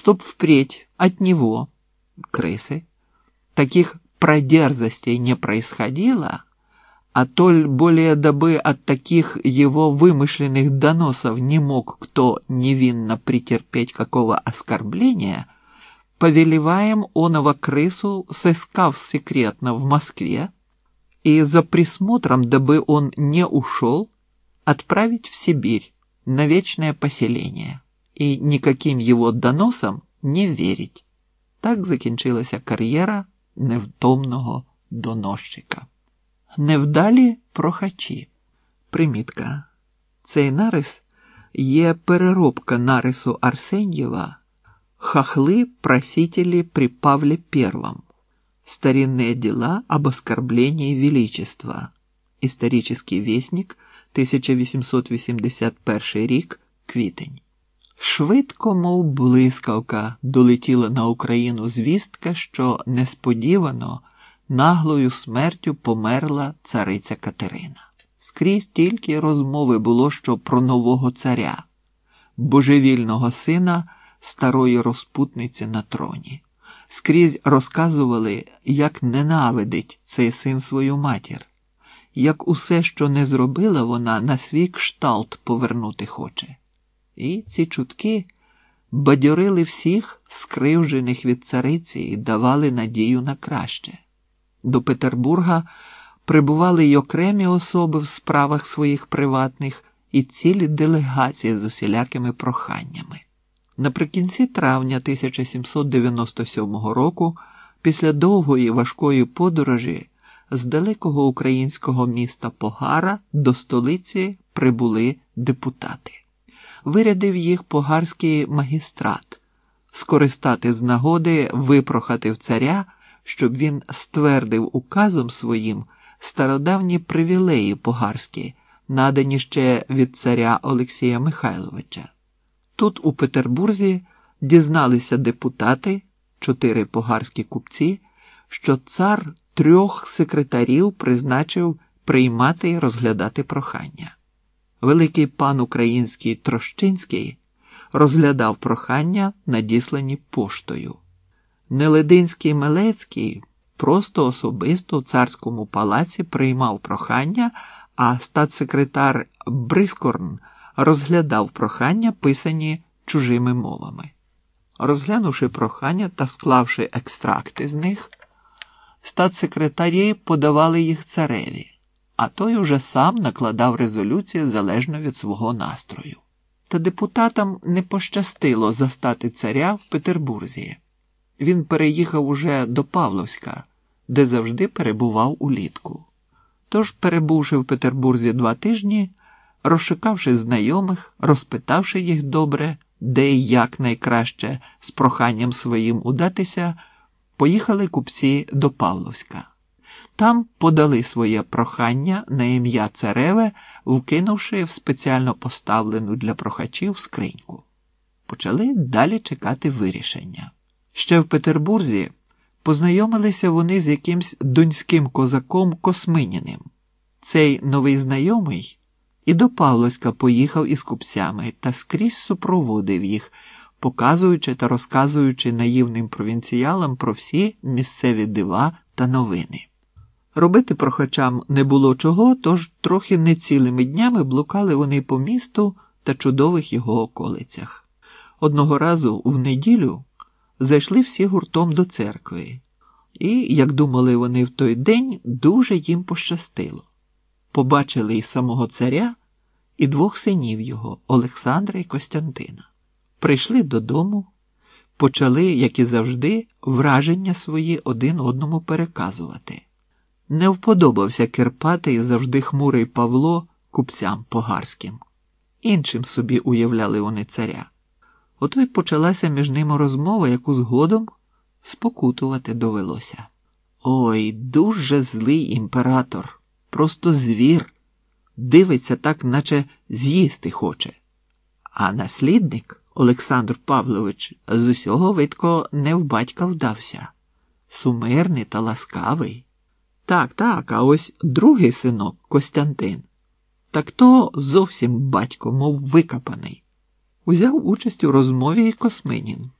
чтоб впредь от него, крысы, таких продерзостей не происходило, а толь более дабы от таких его вымышленных доносов не мог кто невинно претерпеть какого оскорбления, повелеваем оного крысу, сыскав секретно в Москве, и за присмотром, дабы он не ушел, отправить в Сибирь на вечное поселение и никаким его доносам не верить. Так закінчилася кар'єра невтомного доносчика. Невдалі прохачі. Примітка. Цей нарис є переробка нарису Арсеньєва «Хохлы просители при Павле Первом. Старинные дела об оскорблении величества. Історичний вісник, 1881 рік, квітень. Швидко, мов блискавка, долетіла на Україну звістка, що несподівано наглою смертю померла цариця Катерина. Скрізь тільки розмови було що про нового царя, божевільного сина старої розпутниці на троні. Скрізь розказували, як ненавидить цей син свою матір, як усе, що не зробила вона, на свій кшталт повернути хоче. І ці чутки бадьорили всіх скривжених від цариці і давали надію на краще. До Петербурга прибували й окремі особи в справах своїх приватних і цілі делегації з усілякими проханнями. Наприкінці травня 1797 року, після довгої важкої подорожі, з далекого українського міста Погара до столиці прибули депутати. Вирядив їх погарський магістрат, скористати з нагоди випрохати в царя щоб він ствердив указом своїм стародавні привілеї погарські, надані ще від царя Олексія Михайловича. Тут, у Петербурзі, дізналися депутати, чотири погарські купці, що цар трьох секретарів призначив приймати і розглядати прохання. Великий пан український Трощинський розглядав прохання, надіслані поштою. Нелединський Мелецький просто особисто в царському палаці приймав прохання, а статсекретар Брискорн розглядав прохання, писані чужими мовами. Розглянувши прохання та склавши екстракти з них, статсекретарі подавали їх цареві, а той уже сам накладав резолюції залежно від свого настрою. Та депутатам не пощастило застати царя в Петербурзі він переїхав уже до Павловська, де завжди перебував улітку. Тож, перебувши в Петербурзі два тижні, розшукавши знайомих, розпитавши їх добре, де і як найкраще з проханням своїм удатися, поїхали купці до Павловська. Там подали своє прохання на ім'я Цареве, вкинувши в спеціально поставлену для прохачів скриньку. Почали далі чекати вирішення. Ще в Петербурзі познайомилися вони з якимсь донським козаком Косминіним. Цей новий знайомий і до Павловська поїхав із купцями та скрізь супроводив їх, показуючи та розказуючи наївним провінціялам про всі місцеві дива та новини. Робити прохачам не було чого, тож трохи нецілими днями блукали вони по місту та чудових його околицях. Одного разу в неділю зайшли всі гуртом до церкви, і, як думали вони в той день, дуже їм пощастило. Побачили і самого царя, і двох синів його Олександра і Костянтина. Прийшли додому, почали, як і завжди, враження свої один одному переказувати. Не вподобався Кирпатий завжди хмурий Павло купцям погарським. Іншим собі уявляли вони царя. Ото й почалася між ними розмова, яку згодом спокутувати довелося. Ой, дуже злий імператор, просто звір, дивиться так, наче з'їсти хоче. А наслідник Олександр Павлович з усього видко не в батька вдався, сумирний та ласкавий. Так, так, а ось другий синок Костянтин. Так то зовсім батько, мов викопаний узяв участь у розмові і Косминін.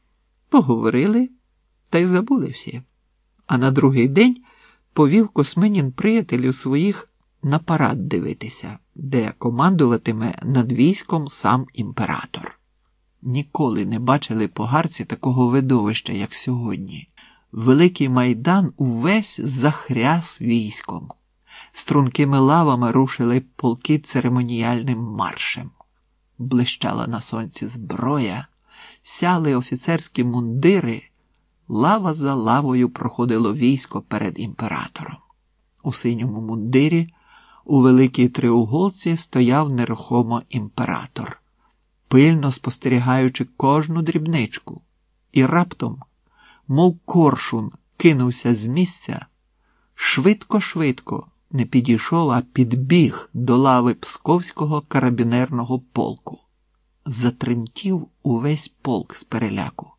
Поговорили та й забули всі. А на другий день повів Косминін приятелів своїх на парад дивитися, де командуватиме над військом сам імператор. Ніколи не бачили погарці такого видовища, як сьогодні. Великий майдан увесь захряс військом. Стрункими лавами рушили полки церемоніальним маршем. Блищала на сонці зброя, сяли офіцерські мундири, лава за лавою проходило військо перед імператором. У синьому мундирі, у великій триуголці стояв нерухомо імператор, пильно спостерігаючи кожну дрібничку, і раптом, мов коршун, кинувся з місця, швидко-швидко не підійшов, а підбіг до лави Псковського карабінерного полку. Затремтів увесь полк з переляку.